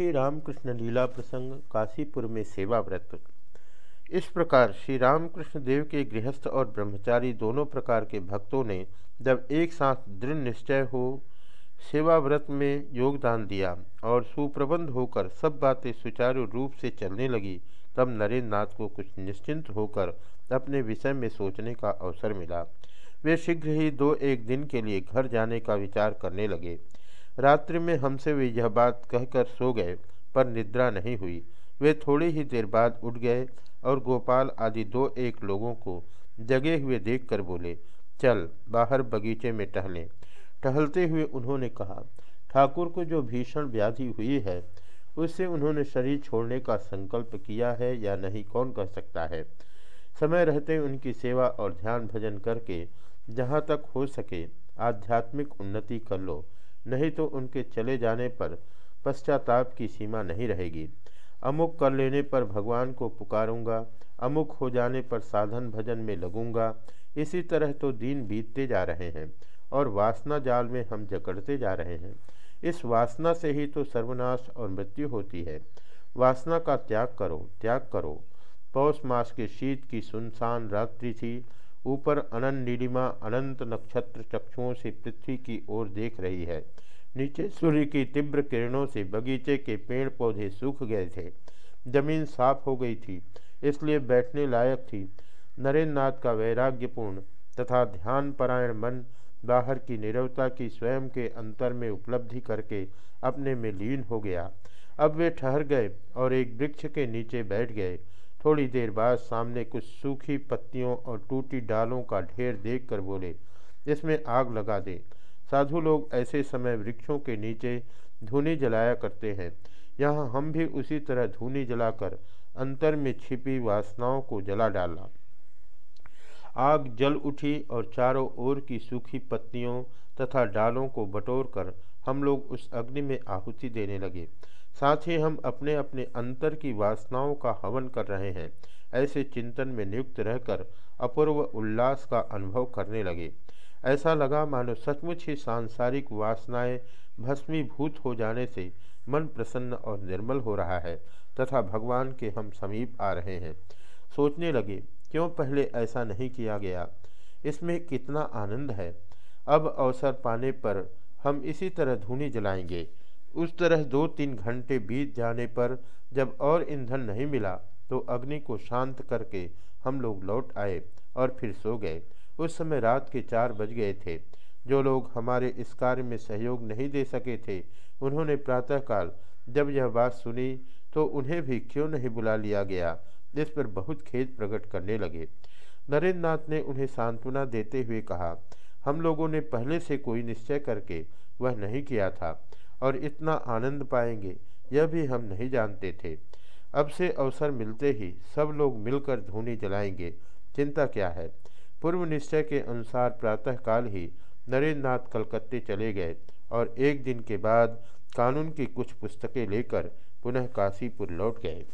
श्री रामकृष्ण लीला प्रसंग काशीपुर में सेवा व्रत इस प्रकार श्री रामकृष्ण देव के गृहस्थ और ब्रह्मचारी दोनों प्रकार के भक्तों ने जब एक साथ दृढ़ निश्चय हो सेवा व्रत में योगदान दिया और सुप्रबंध होकर सब बातें सुचारू रूप से चलने लगी, तब नरेंद्र नाथ को कुछ निश्चिंत होकर अपने विषय में सोचने का अवसर मिला। वे शीघ्र ही दो एक दिन के लिए घर जाने का विचार करने लगे। रात्रि में हमसे वे यह बात कहकर सो गए, पर निद्रा नहीं हुई। वे थोड़ी ही देर बाद उठ गए और गोपाल आदि दो एक लोगों को जगे हुए देखकर बोले, चल, बाहर बगीचे में टहलें। टहलते हुए उन्होंने कहा, ठाकुर को जो भीषण व्याधि हुई है, उससे उन्होंने शरीर छोड़ने का संकल्प किया है या नहीं, कौन कह सकता है? समय रहते उनकी सेवा और ध्यान भजन करके जहाँ तक हो सके आध्यात्मिक उन्नति कर लो। नहीं तो उनके चले जाने पर पश्चाताप की सीमा नहीं रहेगी। अमुक कर लेने पर भगवान को पुकारूँगा, अमुक हो जाने पर साधन भजन में लगूँगा। इसी तरह तो दिन बीतते जा रहे हैं और वासना जाल में हम जकड़ते जा रहे हैं। इस वासना से ही तो सर्वनाश और मृत्यु होती है। वासना का त्याग करो त्याग करो। पौष मास के शीत की सुनसान रात्रि थी ऊपर अनंत नीलिमा, अनंत नक्षत्र चक्षुओं से पृथ्वी की ओर देख रही है। नीचे सूर्य की तीव्र किरणों से बगीचे के पेड़ पौधे सूख गए थे। ज़मीन साफ़ हो गई थी, इसलिए बैठने लायक थी। नरेंद्र नाथ का वैराग्यपूर्ण तथा ध्यान परायण मन बाहर की निरवता की स्वयं के अंतर में उपलब्धि करके अपने में लीन हो गया। अब वे ठहर गए और एक वृक्ष के नीचे बैठ गए। थोड़ी देर बाद सामने कुछ सूखी पत्तियों और टूटी डालों का ढेर देखकर बोले, इसमें आग लगा दे। साधु लोग ऐसे समय वृक्षों के नीचे धूनी जलाया करते हैं। यहाँ हम भी उसी तरह धूनी जलाकर अंतर में छिपी वासनाओं को जला डाला। आग जल उठी और चारों ओर की सूखी पत्तियों तथा डालों को बटोर कर हम लोग उस अग्नि में आहुति देने लगे। साथ ही हम अपने अपने अंतर की वासनाओं का हवन कर रहे हैं। ऐसे चिंतन में नियुक्त रहकर अपूर्व उल्लास का अनुभव करने लगे। ऐसा लगा मानो सचमुच ही सांसारिक वासनाएँ भस्मीभूत हो जाने से मन प्रसन्न और निर्मल हो रहा है तथा भगवान के हम समीप आ रहे हैं। सोचने लगे, क्यों पहले ऐसा नहीं किया गया? इसमें कितना आनंद है। अब अवसर पाने पर हम इसी तरह धूनी जलाएँगे। उस तरह दो तीन घंटे बीत जाने पर जब और ईंधन नहीं मिला तो अग्नि को शांत करके हम लोग लौट आए और फिर सो गए। उस समय रात के चार बज गए थे। जो लोग हमारे इस कार्य में सहयोग नहीं दे सके थे, उन्होंने प्रातःकाल जब यह बात सुनी तो उन्हें भी क्यों नहीं बुला लिया गया? जिस पर बहुत खेद प्रकट करने लगे। नरेंद्र नाथ ने उन्हें सांत्वना देते हुए कहा हम लोगों ने पहले से कोई निश्चय करके वह नहीं किया था और इतना आनंद पाएँगे, यह भी हम नहीं जानते थे। अब से अवसर मिलते ही सब लोग मिलकर धूनी जलाएँगे, चिंता क्या है? पूर्व निश्चय के अनुसार प्रातःकाल ही नरेंद्र नाथ कलकत्ते चले गए और एक दिन के बाद कानून की कुछ पुस्तकें लेकर पुनः काशीपुर लौट गए।